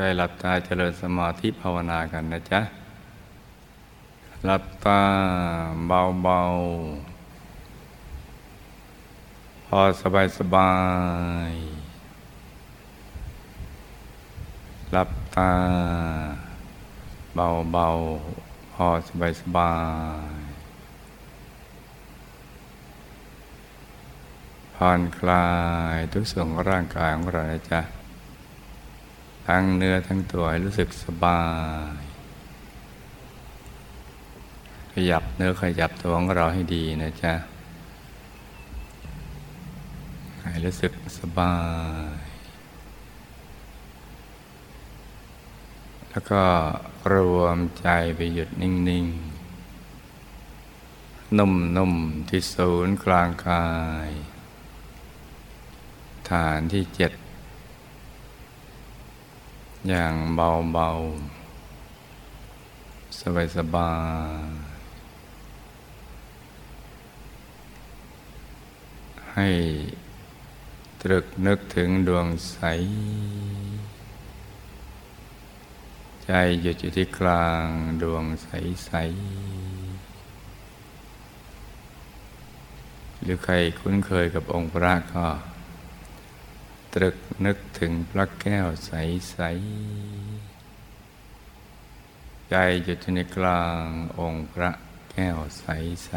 ใจหลับตาเจริญสมาธิภาวนากันนะจ๊ะ หลับตาเบาๆ พอสบายสบาย หลับตาเบาๆ พอสบายสบายผ่อนคลายทุกส่วนของร่างกายของเรานะจ๊ะ ทั้งเนื้อทั้งตัวให้รู้สึกสบาย ขยับเนื้อขยับตัวของเราให้ดีนะจ๊ะให้รู้สึกสบาย แล้วก็รวมใจไปหยุดนิ่ง ๆ นุ่ม ๆ ที่ศูนย์กลางกาย ฐานที่เจ็ด อย่างเบาๆ สบายๆ ให้ตรึกนึกถึงดวงใส ใจหยุดอยู่ที่กลางดวงใสๆหรือใครคุ้นเคยกับองค์พระก็ ตรึกนึกถึงพระแก้วใส ๆ ใจหยุดในกลางองค์พระแก้วใส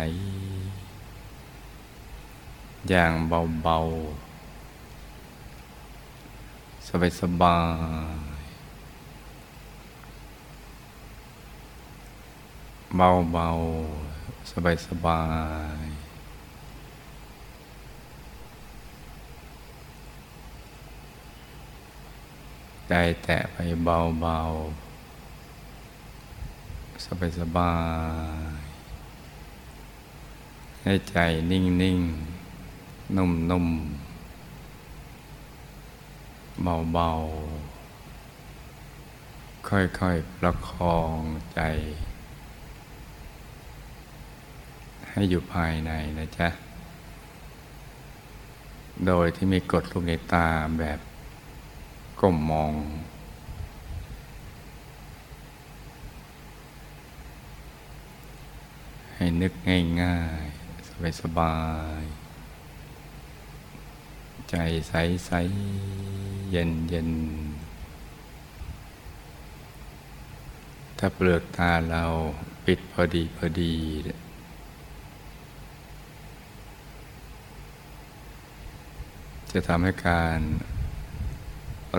ๆ อย่างเบา ๆ สบาย ๆ เบา ๆ สบาย ๆ ใจแตะไปเบาๆ สบายๆให้ใจนิ่งๆนุ่มๆเบาๆค่อยๆ ประคองใจ ให้อยู่ภายในนะจ๊ะ โดยที่มีกดลูกในตาแบบ ก้มมอง ให้นึกง่ายๆ สบายๆใจใสๆเย็นๆถ้าเปลือกตาเราปิดพอดีพอดีจะทำให้การ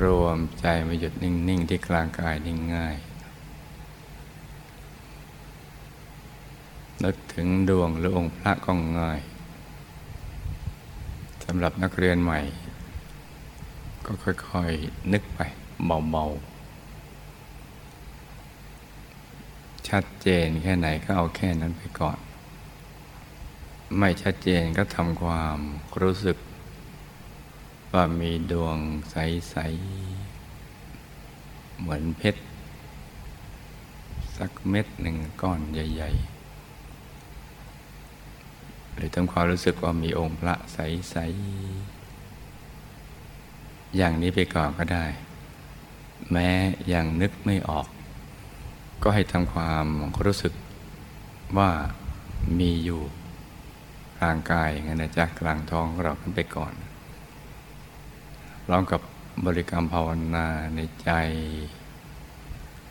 รวมใจมาหยุดนิ่ง ๆ ที่กลางกายนิ่งง่าย นึกถึงดวงหรือองค์พระก็ง่ายสำหรับนักเรียนใหม่ ก็ค่อย ๆ นึกไปเบา ๆ ชัดเจนแค่ไหนก็เอาแค่นั้นไปก่อน ไม่ชัดเจนก็ทำความรู้สึก ว่ามีดวงใส ๆ เหมือนเพชร สักเม็ดหนึ่งก้อนใหญ่ ๆ หรือทำความรู้สึกว่ามีองค์พระใส ๆ อย่างนี้ไปก่อนก็ได้ แม้ยังนึกไม่ออก ก็ให้ทำความรู้สึกว่ามีอยู่กลางกายงั้นนะจ๊ะกลางท้องเราขึ้นไปก่อน พร้อมกับบริกรรมภาวนาในใจ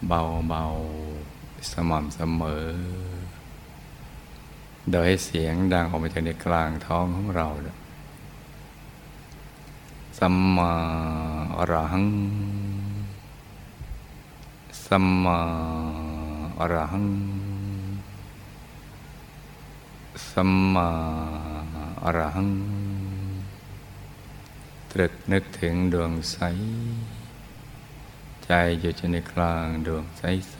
เบาๆ สม่ำเสมอ โดยให้เสียงดังออกมาจากในกลางท้องของเราสัมมาอรหัง สัมมาอรหัง สัมมาอรหัง ตรึกนึกถึงดวงใส ใจอยู่ในกลางดวงใสใส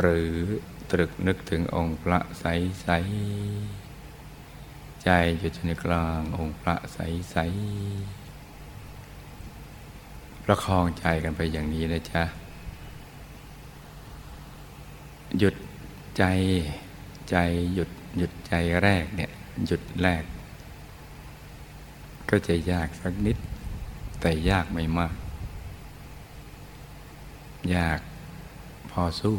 หรือตรึกนึกถึงองค์พระใสใส ใจอยู่ในกลางองค์พระใสใส ประคองใจกันไปอย่างนี้นะจ๊ะ หยุดใจใจหยุดหยุดใจแรกเนี่ย หยุดแรก ก็จะยากสักนิด แต่ยากไม่มาก ยากพอสู้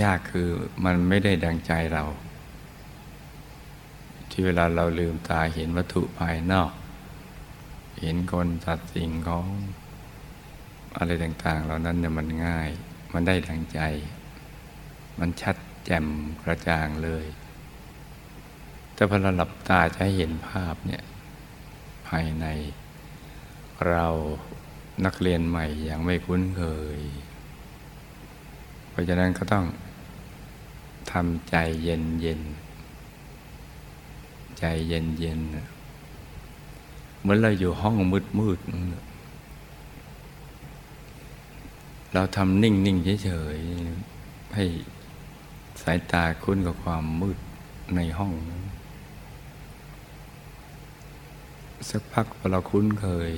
ยากคือมันไม่ได้ดังใจเรา ที่เวลาเราลืมตาเห็นวัตถุภายนอก เห็นคนสัตว์สิ่งของอะไรต่าง ๆ เหล่านั้นเนี่ยมันง่าย มันได้ดังใจ มันชัดแจ่มกระจ่างเลย แต่พอเราหลับตาจะให้เห็นภาพเนี่ยภายในเรานักเรียนใหม่ยังไม่คุ้นเคย เพราะฉะนั้นก็ต้องทำใจเย็นเย็น ใจเย็นเย็นเหมือนเราอยู่ห้องมืดมืดเราทำนิ่งนิ่งเฉยๆให้สายตาคุ้นกับความมืดในห้อง สักพักพอเราคุ้นเคย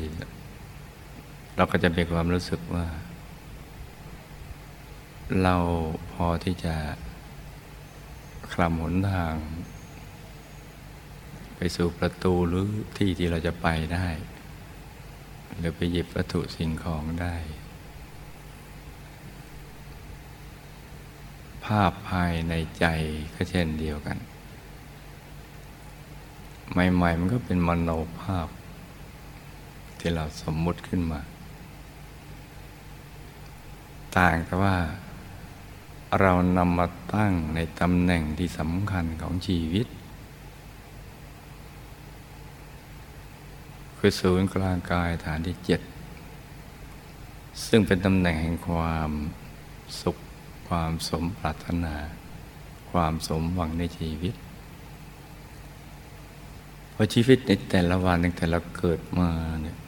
เราก็จะมีความรู้สึกว่า เราพอที่จะคลำหนทาง ไปสู่ประตูหรือที่ที่เราจะไปได้ หรือไปหยิบวัตถุสิ่งของได้ ภาพภายในใจก็เช่นเดียวกัน ใหม่ๆ มันก็เป็นมโนภาพ ที่เราสมมุติขึ้นมา ต่างแต่ว่า เรานำมาตั้งในตำแหน่งที่สำคัญของชีวิต คือศูนย์กลางกายฐานที่เจ็ดซึ่งเป็นตำแหน่งแห่งความสุข ความสมปรารถนา ความสมหวังในชีวิต เพราะชีวิตในแต่ละวันตั้งแต่เราเกิดมาเนี่ย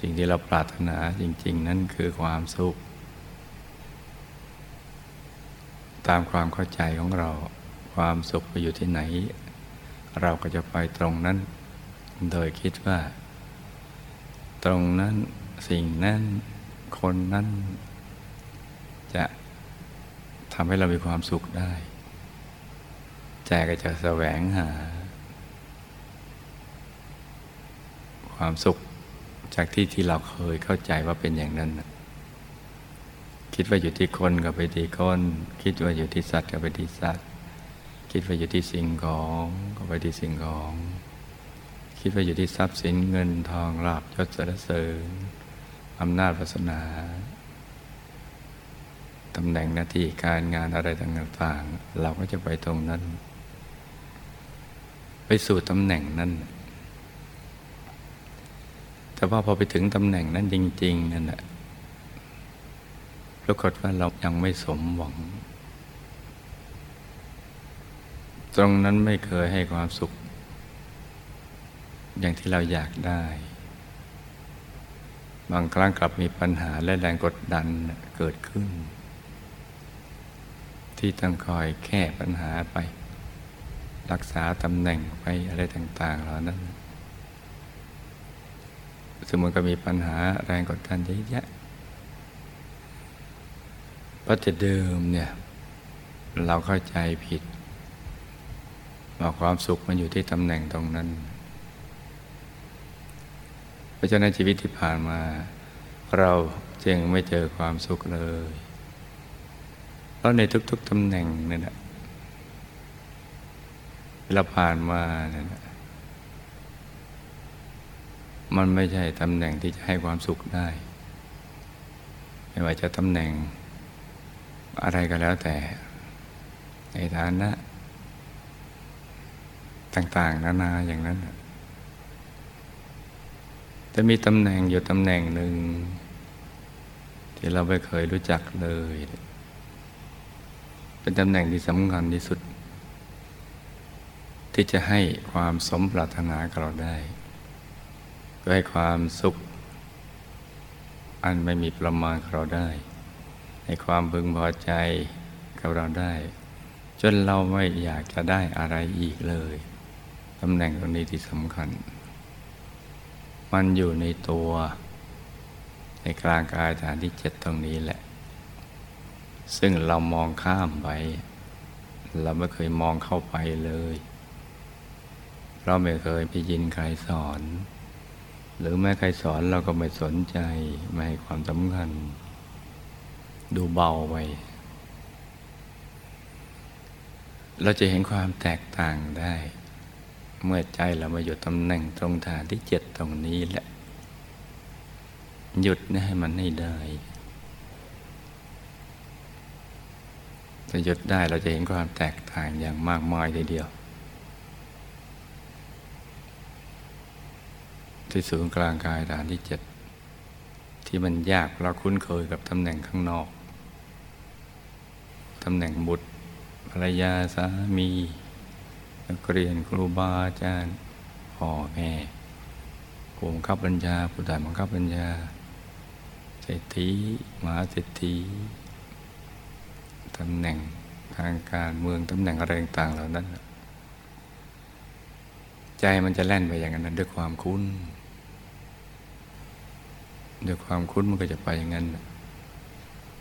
สิ่งที่เราปรารถนาจริง ๆ นั่นคือความสุข ตามความเข้าใจของเราความสุขไปอยู่ที่ไหน เราก็จะไปตรงนั้น โดยคิดว่า ตรงนั้นสิ่งนั้นคนนั้น จะทำให้เรามีความสุขได้ใจก็จะแสวงหา ความสุขจากที่ที่เราเคยเข้าใจว่าเป็นอย่างนั้นคิดว่าอยู่ที่คนก็ไปที่คน คิดว่าอยู่ที่สัตว์ก็ไปที่สัตว์ คิดว่าอยู่ที่สิ่งของก็ไปที่สิ่งของ คิดว่าอยู่ที่ทรัพย์สินเงินทองลาภยศสรรเสริญอำนาจวาสนาตำแหน่งหน้าที่การงานอะไรต่างๆ เราก็จะไปตรงนั้น ไปสู่ตำแหน่งนั้น แต่ว่าพอไปถึงตำแหน่งนั้นจริง ๆ นั่นแหละปรากฏว่าเรายังไม่สมหวัง ตรงนั้นไม่เคยให้ความสุข อย่างที่เราอยากได้ บางครั้งกลับมีปัญหาและแรงกดดันเกิดขึ้น ที่ต้องคอยแก้ปัญหาไป รักษาตำแหน่งไปอะไรต่าง ๆ เหล่านั้น สมมติก็มีปัญหาแรงกดดันเยอะแยะเพราะจะเดิมเนี่ย เราเข้าใจผิดว่าความสุขมันอยู่ที่ตำแหน่งตรงนั้น เพราะฉะนั้นชีวิตที่ผ่านมา เราจึงไม่เจอความสุขเลย เพราะในทุกๆตำแหน่งนั่นแหละเวลาผ่านมาเนี่ย มันไม่ใช่ตำแหน่งที่จะให้ความสุขได้ ไม่ว่าจะตำแหน่งอะไรก็แล้วแต่ ในฐานะ ต่างๆ นานาอย่างนั้นจะมีตำแหน่งอยู่ตำแหน่งหนึ่ง ที่เราไม่เคยรู้จักเลย เป็นตำแหน่งที่สำคัญที่สุด ที่จะให้ความสมปรารถนากับเราได้ ให้ความสุข อันไม่มีประมาณเราได้ ให้ความพึงพอใจกับเราได้ จนเราไม่อยากจะได้อะไรอีกเลยตำแหน่งตรงนี้ที่สำคัญ มันอยู่ในตัว ในกลางกายฐานที่เจ็ดตรงนี้แหละ ซึ่งเรามองข้ามไป เราไม่เคยมองเข้าไปเลย เราไม่เคยไปยินใครสอน หรือแม้ใครสอนเราก็ไม่สนใจ ไม่ให้ความสำคัญ ดูเบาไปเราจะเห็นความแตกต่างได้ เมื่อใจเรามาอยู่ตำแหน่งตรงฐานที่เจ็ดตรงนี้แหละ หยุดนะให้มันให้ได้จะหยุดได้เราจะเห็นความแตกต่างอย่างมากมายทีเดียว ที่ศูนย์กลางกายฐานที่เจ็ดที่มันยากเราคุ้นเคยกับตำแหน่งข้างนอกตำแหน่งบุตรภรรยาสามีนักเรียนครูบาอาจารย์พ่อแม่ผู้บังคับบัญชาผู้ใต้บังคับบัญชาเศรษฐีมหาเศรษฐีตำแหน่งทางการเมืองตำแหน่งอะไรต่างๆเหล่านั้น ใจมันจะแล่นไปอย่างนั้นด้วยความคุ้น ด้วยความคุ้นมันก็จะไปอย่างนั้น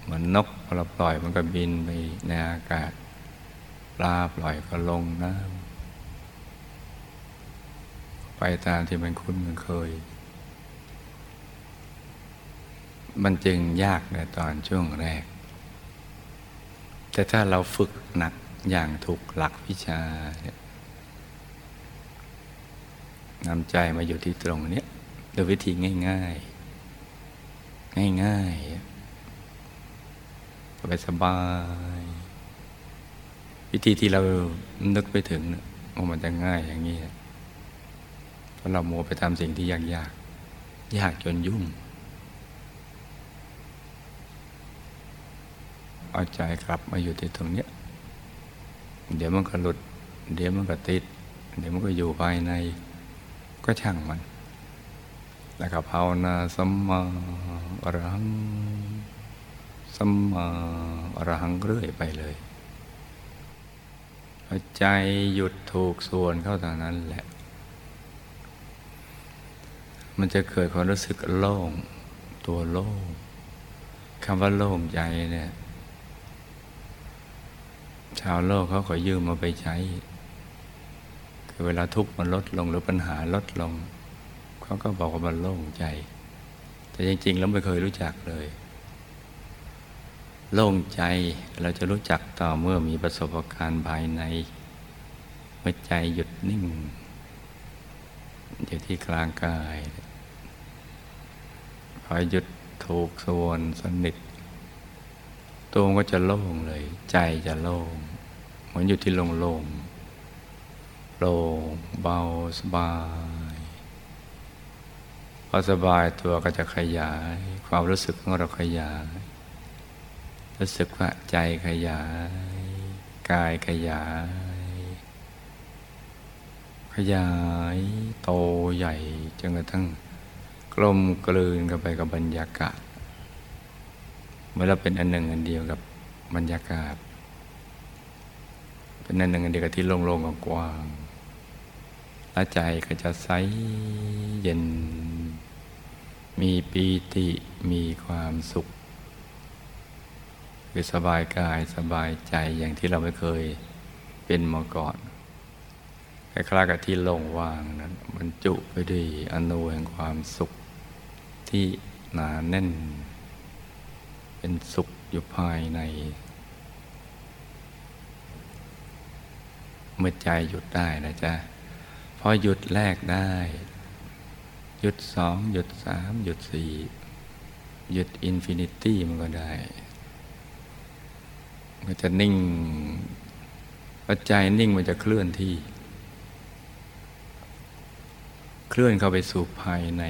เหมือนนกพอเราปล่อยมันก็บินไปในอากาศปลาปล่อยก็ลงน้ำไปตามที่มันคุ้นมันเคย มันจึงยากในตอนช่วงแรก แต่ถ้าเราฝึกหนักอย่างถูกหลักวิชานำใจมาอยู่ที่ตรงนี้โดยวิธีง่าย ๆ ง่ายๆสบายสบายวิธีที่เรานึกไปถึงว่ามันจะง่ายอย่างนี้เพราะเราโมไปทำสิ่งที่ยากยากยากจนยุ่ง เอาใจกลับมาอยู่ที่ตรงนี้เดี๋ยวมันก็หลุด เดี๋ยวมันก็ติด เดี๋ยวมันก็อยู่ภายใน ก็ช่างมัน แล้วก็ภาวนาสัมมาอรหังสัมมาอรหังเรื่อยไปเลยใจหยุดถูกส่วนเข้าทางนั้นแหละ มันจะเกิดความรู้สึกโล่ง ตัวโล่งคำว่าโล่งใจเนี่ย ชาวโลกเขาขอยืมมาไปใช้ คือเวลาทุกข์มันลดลงหรือปัญหาลดลง เขาก็บอกว่ามันโล่งใจ แต่จริง ๆ แล้วไม่เคยรู้จักเลย โล่งใจเราจะรู้จักต่อเมื่อมีประสบการณ์ภายในเมื่อใจหยุดนิ่ง อยู่ที่กลางกายพอหยุดถูกส่วนสนิทตัวก็จะโล่งเลย ใจจะโล่ง เหมือนอยู่ที่โล่งโล่งโล่งเบาสบาย อสบายตัวก็จะขยาย ความรู้สึกของเราขยาย รู้สึกว่าใจขยาย กายขยาย ขยายโตใหญ่จนกระทั่งกลมกลืนกันไปกับบรรยากาศเมื่อเราเป็นอันหนึ่งอันเดียวกับบรรยากาศ เป็นอันหนึ่งอันเดียวกับที่โล่งๆกว้างและใจก็จะใสเย็น มีปีติมีความสุข คือสบายกายสบายใจอย่างที่เราไม่เคยเป็นมาก่อนคล้ายๆกับที่โล่งว่างนั้นบรรจุไปด้วยอณูแห่งความสุขที่หนาแน่น เป็นสุขอยู่ภายใน เมื่อใจหยุดได้นะจ๊ะพอหยุดแรกได้ หยุดสองหยุดสามหยุดสี่หยุด infinity มันก็ได้ มันจะนิ่งปัจจัยนิ่งมันจะเคลื่อนที่ เคลื่อนเข้าไปสู่ภายใน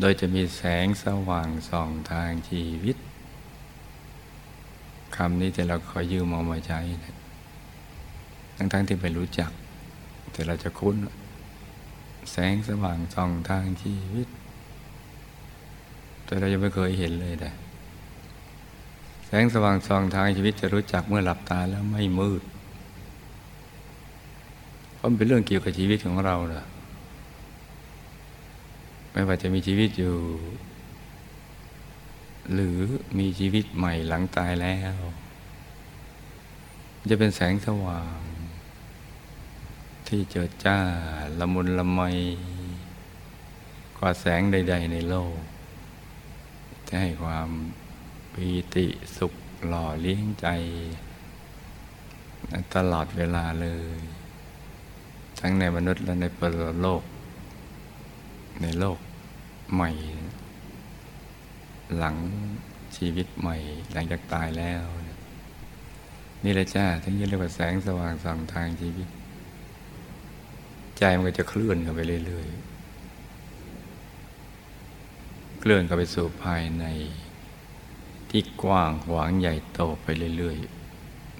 โดยจะมีแสงสว่างส่องทางชีวิตคำนี้แต่เราคอยยืมเอามาใช้ทั้งๆทที่ไม่รู้จัก แต่เราจะคุ้น แสงสว่างส่องทางชีวิต แต่เรายังไม่เคยเห็นเลยแต่แสงสว่างส่องทางชีวิตจะรู้จักเมื่อหลับตาแล้วไม่มืดเพราะมันเป็นเรื่องเกี่ยวกับชีวิตของเราเละไม่ว่าจะมีชีวิตอยู่ หรือมีชีวิตใหม่หลังตายแล้ว จะเป็นแสงสว่าง ที่เจิดจ้าละมุนละไมกว่าแสงใด ๆ ในโลก จะให้ความปีติสุขหล่อเลี้ยงใจ ตลอดเวลาเลย ทั้งในมนุษย์และในปรโลก ในโลกใหม่ หลังชีวิตใหม่ หลังจากตายแล้ว นี่แหละจ้าทั้งยี่เรียกว่าแสงสว่างส่องทางชีวิต ใจมันก็จะเคลื่อนกันไปเรื่อยๆ เคลื่อนกันไปสู่ภายใน ที่กว้างขวางใหญ่โตไปเรื่อย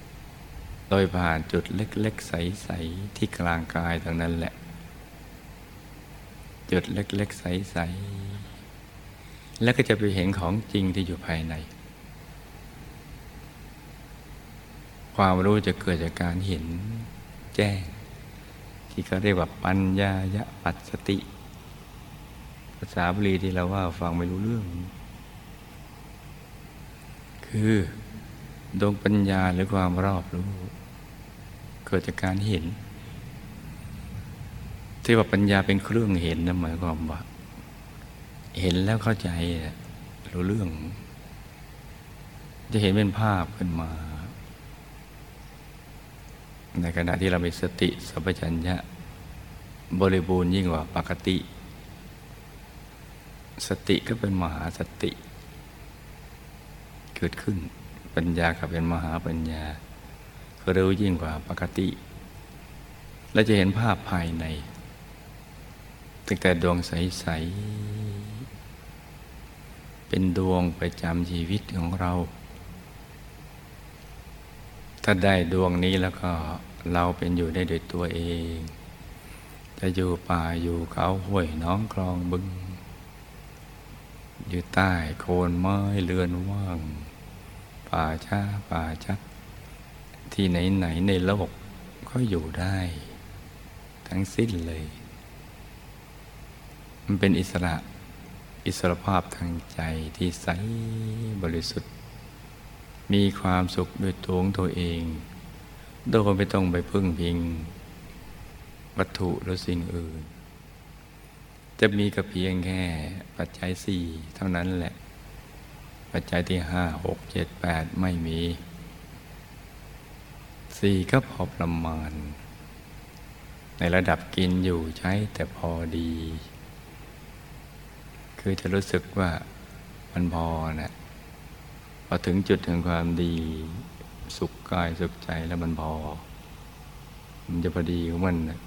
ๆ โดยผ่านจุดเล็กๆ ใสๆ ที่กลางกายตรงนั้นแหละ จุดเล็กๆ ใสๆ แล้วก็จะไปเห็นของจริงที่อยู่ภายใน ความรู้จะเกิดจากการเห็นแจ้ง ที่เขาเรียกว่าปัญญายะปัสสติ ภาษาบาลีที่เราว่าฟังไม่รู้เรื่อง คือดวงปัญญาหรือความรอบรู้ เกิดจากการเห็น ที่ว่าปัญญาเป็นเครื่องเห็นนะหมายความว่า เห็นแล้วเข้าใจรู้เรื่อง จะเห็นเป็นภาพขึ้นมา ในขณะที่เรามีสติสัพพัญญะบริบูรณ์ยิ่งกว่าปกติ สติก็เป็นมหาสติ เกิดขึ้นปัญญาก็เป็นมหาปัญญาก็รู้ยิ่งกว่าปกติ และจะเห็นภาพภายในตั้งแต่ดวงใส ๆ เป็นดวงประจำชีวิตของเรา ถ้าได้ดวงนี้แล้วก็เราเป็นอยู่ได้โดยตัวเอง จะอยู่ป่าอยู่เขาห้วยน้องคลองบึง อยู่ใต้โคนไม้เรือนว่าง ป่าช้าป่าชัดที่ไหนไหนในโลกก็อยู่ได้ ทั้งสิ้นเลย มันเป็นอิสระอิสรภาพทางใจที่ใสบริสุทธิ์ มีความสุขด้วยตัวของตัวเอง โดยไม่ต้องไปพึ่งพิง วัตถุหรือสิ่งอื่น จะมีก็เพียงแค่ปัจจัยสี่เท่านั้นแหละ ปัจจัยที่ห้าหกเจ็ดแปดไม่มีสี่ก็พอประมาณ ในระดับกินอยู่ใช้แต่พอดี คือจะรู้สึกว่ามันพอนะ พอถึงจุดถึงความดีสุขกายสุขใจแล้วมันพอ มันจะพอดีของมันนะ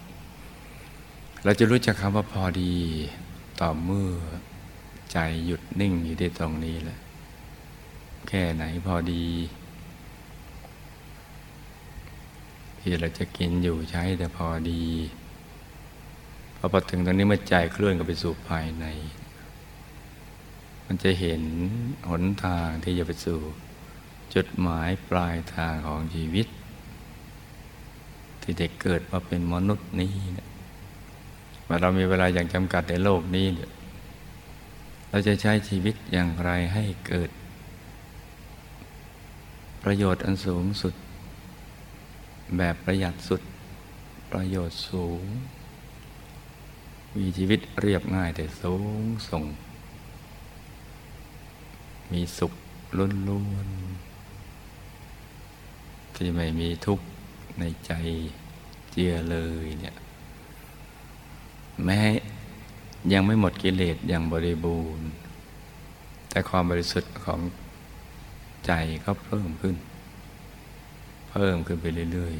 เราจะรู้จักคำว่าพอดีต่อเมื่อใจหยุดนิ่งอยู่ที่ตรงนี้แหละ แค่ไหนพอดี ที่เราจะกินอยู่ใช้แต่พอดีพอพอถึงตรงนี้เมื่อใจเคลื่อนกับไปสู่ภายใน มันจะเห็นหนทางที่จะไปสู่ จุดหมายปลายทางของชีวิต ที่เด็กเกิดมาเป็นมนุษย์นี้เนี่ยว่าเรามีเวลาอย่างจำกัดในโลกนี้เนี่ยเราจะใช้ชีวิตอย่างไรให้เกิด ประโยชน์อันสูงสุด แบบประหยัดสุด ประโยชน์สูง มีชีวิตเรียบง่ายแต่สูงส่ง มีสุขล้นล้วนที่ไม่มีทุกข์ในใจเจียเลยเนี่ยแม้ยังไม่หมดกิเลสอย่างบริบูรณ์ แต่ความบริสุทธิ์ของใจก็เพิ่มขึ้น เพิ่มขึ้นไปเรื่อย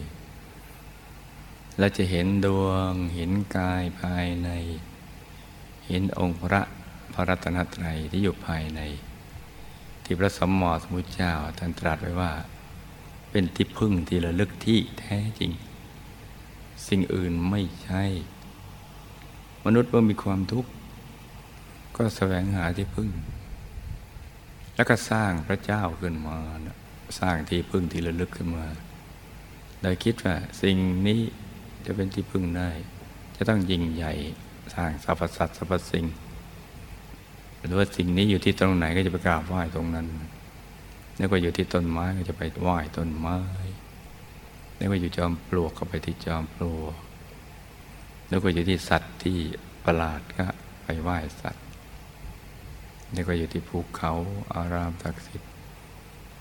ๆ และจะเห็นดวง เห็นกายภายใน เห็นองค์พระพระรัตนตรัยที่อยู่ภายใน ที่พระสมมอสมุทธเจ้าท่านตรัสไว้ว่า เป็นที่พึ่งที่ระลึกที่แท้จริง สิ่งอื่นไม่ใช่ มนุษย์เมื่อมีความทุกข์ก็แสวงหาที่พึ่ง แล้วก็สร้างพระเจ้าขึ้นมาสร้างที่พึ่งที่ระลึกขึ้นมาโดยคิดว่าสิ่งนี้จะเป็นที่พึ่งได้ จะต้องยิ่งใหญ่สร้างสรรพสัตว์สรรพสิ่ง หรือว่าสิ่งนี้อยู่ที่ตรงไหนก็จะไปกราบไหว้ตรงนั้นนึกว่าอยู่ที่ต้นไม้ก็จะไปไหว้ต้นไม้นึกว่าอยู่จอมปลวกก็ไปที่จอมปลวกนึกว่าอยู่ที่สัตว์ที่ประหลาดก็ไปไหว้สัตว์นี่ก็อยู่ที่ภูเขาอารามศักดิ์สิทธิ์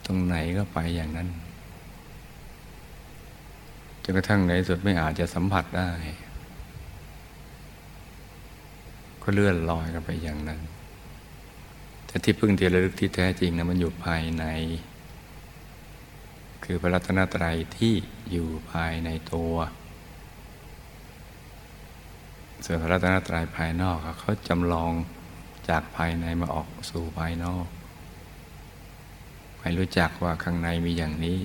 ตรงไหนก็ไปอย่างนั้นจนกระทั่งในสุดไม่อาจจะสัมผัสได้ ก็เลื่อนลอยกันไปอย่างนั้น แต่ที่พึ่งที่ระลึกที่แท้จริงนะมันอยู่ภายใน คือพระรัตนตรัยที่อยู่ภายในตัว ส่วนพระรัตนตรัยภายนอกเขาจำลองจากภายในมาออกสู่ภายนอกให้รู้จักว่าข้างในมีอย่างนี้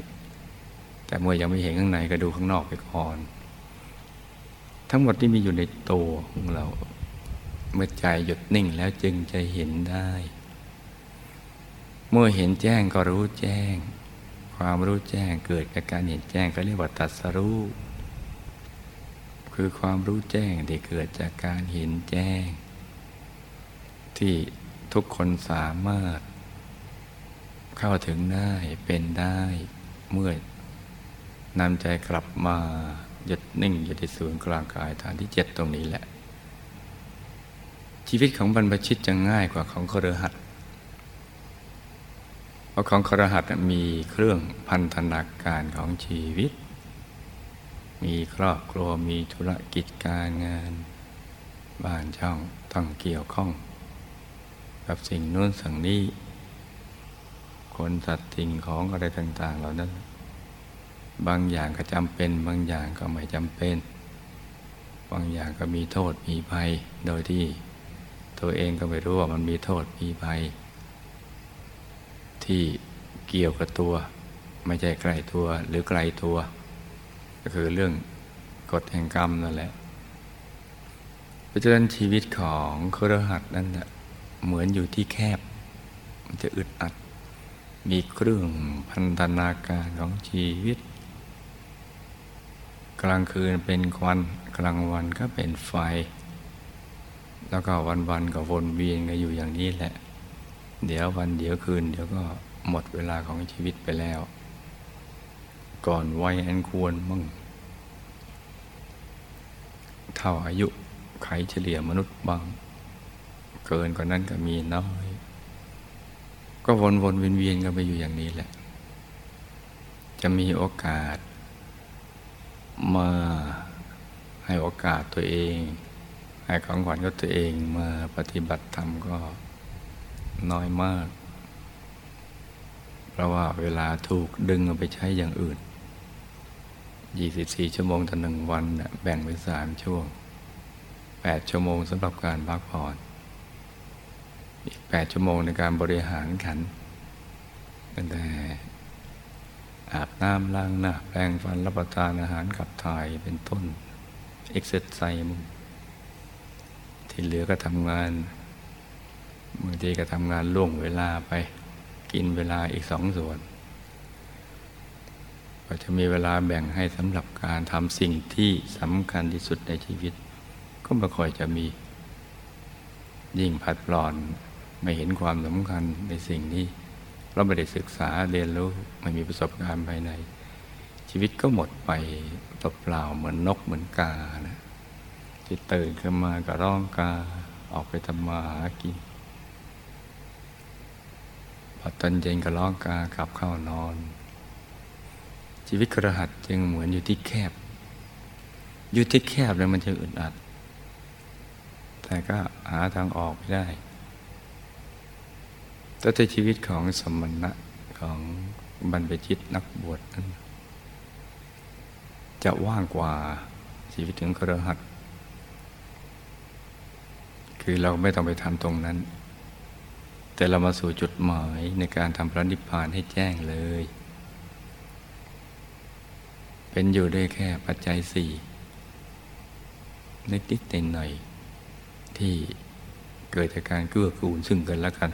แต่เมื่อยังไม่เห็นข้างในก็ดูข้างนอกไปก่อน ทั้งหมดที่มีอยู่ในตัวของเรา เมื่อใจหยุดนิ่งแล้วจึงจะเห็นได้ เมื่อเห็นแจ้งก็รู้แจ้ง ความรู้แจ้งเกิดจากการเห็นแจ้งก็เรียกว่าตัดสรู้คือความรู้แจ้งที่เกิดจากการเห็นแจ้ง ที่ทุกคนสามารถ เข้าถึงได้เป็นได้เมื่อนำใจกลับมาหยุดนิ่งอยู่ที่ศูนย์กลางกายฐานที่เจ็ดตรงนี้แหละ ชีวิตของบรรพชิตจะง่ายกว่าของครหัส เพราะของครหัสมีเครื่องพันธนาการของชีวิต มีครอบครัวมีธุรกิจการงาน บ้านช่องต้องเกี่ยวข้อง กับสิ่งนู้นสิ่งนี้ คนสัตว์สิ่งของอะไรต่าง ๆ เหล่านั้น บางอย่างก็จำเป็น บางอย่างก็ไม่จำเป็น บางอย่างก็มีโทษมีภัย โดยที่ตัวเองก็ไม่รู้ว่ามันมีโทษมีภัย ที่เกี่ยวกับตัว ไม่ใช่ไกลตัวหรือไกลตัว ก็คือเรื่องกฎแห่งกรรมนั่นแหละเพราะฉะนั้นชีวิตของครหัสนั่นแหละเหมือนอยู่ที่แคบ มันจะอึดอัด มีเครื่องพันธนาการของชีวิต กลางคืนเป็นควันกลางวันก็เป็นไฟ แล้วก็วันๆก็วนเวียนกันอยู่อย่างนี้แหละ เดี๋ยววันเดี๋ยวคืน เดี๋ยวก็หมดเวลาของชีวิตไปแล้ว ก่อนวัยอันควรมั่งเท่าอายุไขเฉลี่ยมนุษย์บาง เกินกว่านั้นก็มีน้อย ก็วนวนเวียนเวียนกันไปอยู่อย่างนี้แหละ จะมีโอกาส มาให้โอกาสตัวเอง ให้ของขวัญกับตัวเองมาปฏิบัติธรรมก็ น้อยมาก เพราะว่าเวลาถูกดึงเอาไปใช้อย่างอื่น 24 ชั่วโมงต่อหนึ่งวันแบ่งเป็นสามช่วง 8 ชั่วโมงสำหรับการพักผ่อน อีก 8 ชั่วโมงในการบริหารขันตั้งแต่อาบน้ำล้างหน้าแปรงฟันรับประทานอาหารขับถ่ายเป็นต้นเอ็กเซสไซมึงที่เหลือก็ทำงาน บางทีก็ทำงานล่วงเวลาไปกินเวลาอีกสองส่วน ก็จะมีเวลาแบ่งให้สำหรับการทำสิ่งที่สำคัญที่สุดในชีวิต ก็ไม่ค่อยจะมี ยิ่งผัดปลอนไม่เห็นความสำคัญในสิ่งนี้เราไม่ได้ศึกษาเรียนรู้ไม่มีประสบการณ์ภายใน ชีวิตก็หมดไปเปล่าเหมือนนกเหมือนกานะที่ตื่นขึ้นมาก็ร้องกาออกไปทำมาหากิน อตอนเย็นก็ร้องกากลับเข้านอน ชีวิตกระหัสจึงเหมือนอยู่ที่แคบ อยู่ที่แคบแล้วมันจะอึดอัด แต่ก็หาทางออกไม่ได้แต่ในชีวิตของสมณะของบรรพชิตนักบวชนั้นจะว่างกว่าชีวิตถึงคระหัสคือเราไม่ต้องไปทำตรงนั้น แต่เรามาสู่จุดหมายในการทำพระนิพพานให้แจ้งเลย เป็นอยู่ด้วยแค่ปัจจัยสี่นิดๆหน่อยที่เกิดจากการเกื้อกูลซึ่งกันและกัน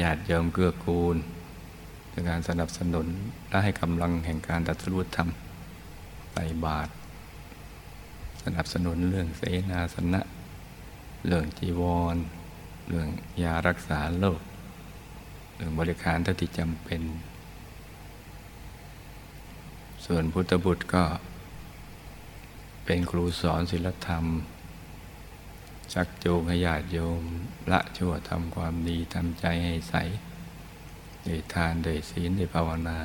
ญาติโยมเกื้อกูลในการสนับสนุนและให้กำลังแห่งการตัดสู้ธรรมใส่บาตรสนับสนุนเรื่องเสนาสนะ เรื่องจีวร เรื่องยารักษาโรคเรื่องบริการเท่าที่จำเป็น ส่วนพุทธบุตรก็เป็นครูสอนศิลธรรม ชักจูงให้ญาติโยม ละชั่วทำความดีทำใจให้ใสด้วยทานด้วยศีลด้วยภาวนา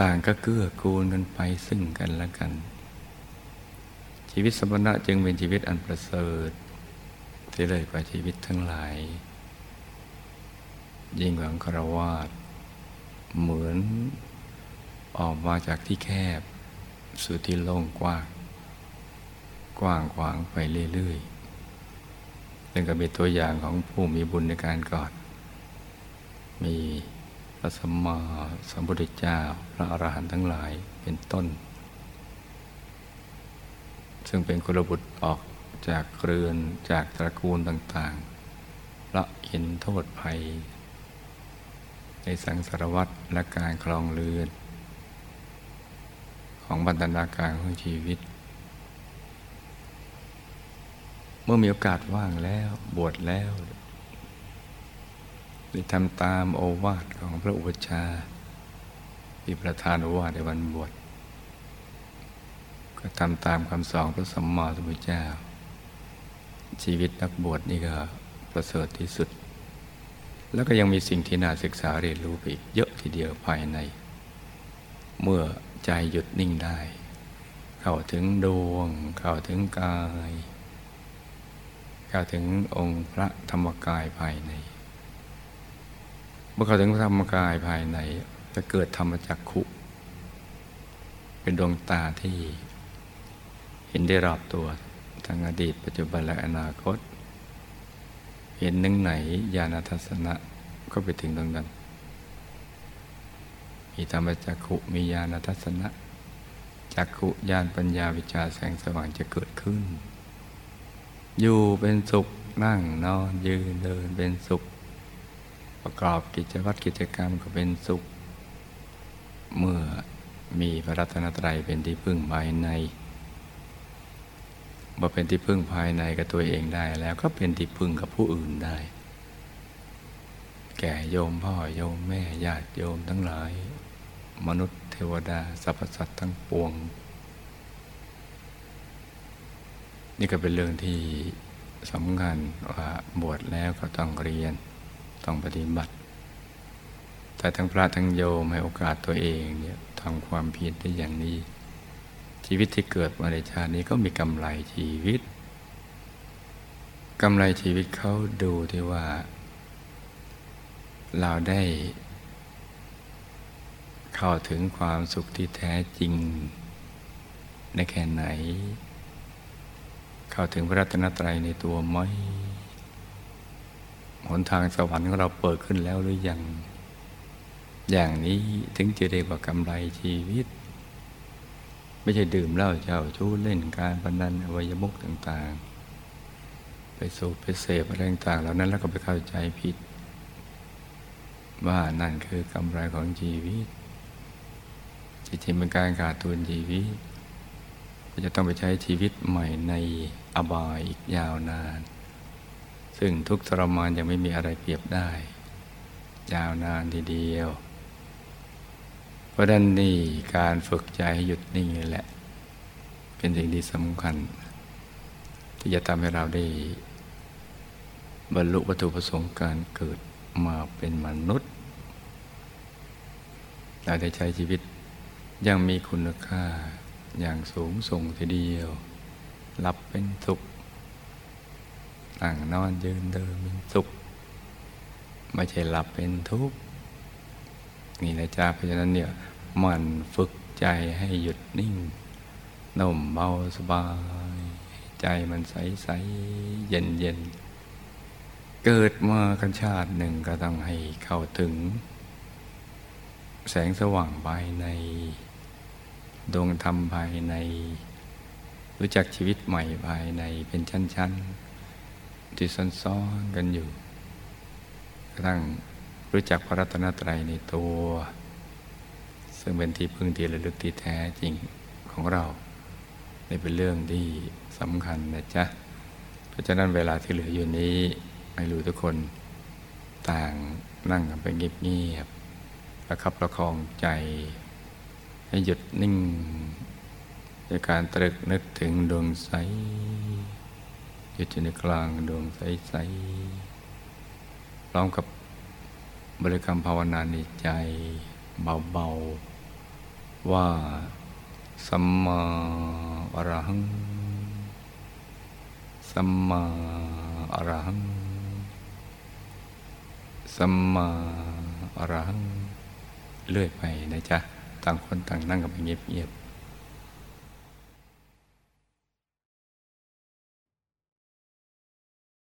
ต่างก็เกื้อกูลกันไปซึ่งกันและกัน ชีวิตสมณะจึงเป็นชีวิตอันประเสริฐ ที่เลยกว่าชีวิตทั้งหลาย ยิ่งกว่าคารวาสเหมือนออกมาจากที่แคบ สู่ที่โล่งกว้าง กว้างขวางไปเรื่อยๆซึ่งก็เป็นตัวอย่างของผู้มีบุญในการก่อน มีพระสัมมาสัมพุทธเจ้าพระอรหันต์ทั้งหลายเป็นต้น ซึ่งเป็นกุลบุตรออก จากเรือนจากตระกูลต่างๆละเห็นโทษภัย ในสังสารวัตรและการคลองเรือน ของบรรณาการของชีวิต เมื่อมีโอกาสว่างแล้วบวชแล้วได้ทำตามโอวาทของพระอุปชาที่ประธานโอวาทในวันบวชก็ทำตามคำสอนพระสัมมาสัมพุทธเจ้า ชีวิตนักบวชนี่ก็ประเสริฐที่สุด แล้วก็ยังมีสิ่งที่น่าศึกษาเรียนรู้ไปอีกเยอะทีเดียวภายใน เมื่อใจหยุดนิ่งได้ เข้าถึงดวง เข้าถึงกาย เข้าถึงองค์พระธรรมกายภายใน เมื่อเข้าถึงพระธรรมกายภายในจะเกิดธรรมจักขุ เป็นดวงตาที่เห็นได้รอบตัว ทั้งอดีตปัจจุบันและอนาคต เห็นนึ่งไหนญาณทัศนะก็ไปถึงตรงนั้น มีธรรมจักขุมีญาณทัศนะจักขุญาณปัญญาวิชาแสงสว่างจะเกิดขึ้น อยู่เป็นสุขนั่งนอนยืนเดินเป็นสุข ประกอบกิจวัตรกิจกรรมก็เป็นสุข เมื่อมีพระรัตนตรัยเป็นที่พึ่งภายใน มาเป็นที่พึ่งภายในกับตัวเองได้แล้วก็เป็นที่พึ่งกับผู้อื่นได้ แก่โยมพ่อโยมแม่ญาติโยมทั้งหลาย มนุษย์เทวดาสรรพสัตว์ทั้งปวง นี่ก็เป็นเรื่องที่สำคัญว่าบวชแล้วก็ต้องเรียนต้องปฏิบัติ แต่ทั้งพระทั้งโยมให้โอกาสตัวเองเนี่ยทำความเพียรได้อย่างนี้ ชีวิตที่เกิดมาในชาตินี้ก็มีกำไรชีวิตกำไรชีวิตเขาดูที่ว่า เราได้ เข้าถึงความสุขที่แท้จริงในแค่ไหน เข้าถึงพระรัตนตรัยในตัวไหมหนทางสวรรค์ของเราเปิดขึ้นแล้วหรือยัง อย่างนี้ถึงจะเรียกว่ากำไรชีวิต ไม่ใช่ดื่มเหล้าเจ้าชู้เล่นการพนันอวัยมุกต่างๆ ไปสูบไปเสพอะไรต่างๆเหล่านั้นแล้วก็ไปเข้าใจผิด ว่านั่นคือกำไรของชีวิตจริงๆเป็นการขาดทุนชีวิตจะต้องไปใช้ชีวิตใหม่ในอบายอีกยาวนาน ซึ่งทุกทรมานยังไม่มีอะไรเปรียบได้ ยาวนานทีเดียว ราะนั้นนี่การฝึกใจให้หยุดนิ่งนี่แหละ เป็นสิ่งที่สำคัญ ที่จะทำให้เราได้ บรรลุวัตถุประสงค์การเกิดมาเป็นมนุษย์ เราได้ใช้ชีวิตยังมีคุณค่าอย่างสูงส่งทีเดียวหลับเป็นสุขนั่งนอนยืนเดินเป็นสุข ไม่ใช่หลับเป็นทุกข์นี่นะจ๊ะเพราะฉะนั้นเนี่ย มันฝึกใจให้หยุดนิ่งนุ่มเบาสบาย ใจมันใสใสเย็นเย็นเกิดมากันชาติหนึ่งก็ต้องให้เข้าถึง แสงสว่างภายใน ดวงธรรมภายใน รู้จักชีวิตใหม่ภายในเป็นชั้นๆที่ซ้อนๆกันอยู่กระทั่งรู้จักพระรัตนตรัยในตัว ซึ่งเป็นที่พึ่งที่ระลึกที่แท้จริงของเราเป็นเรื่องที่สำคัญนะจ๊ะ เพราะฉะนั้นเวลาที่เหลืออยู่นี้ให้รู้ทุกคนต่างนั่งกันไปเงียบๆประคับประคองใจ ให้หยุดนิ่งในการตรึกนึกถึงดวงใสหยุดอยู่ในกลางดวงใสๆพร้อมกับบริกรรมภาวนาในใจเบาๆ ว่า สัมมาอรหัง สัมมาอรหัง สัมมาอรหัง เลื่อยไปนะจ๊ะ ต่างคนต่างนั่งกันไปเงียบ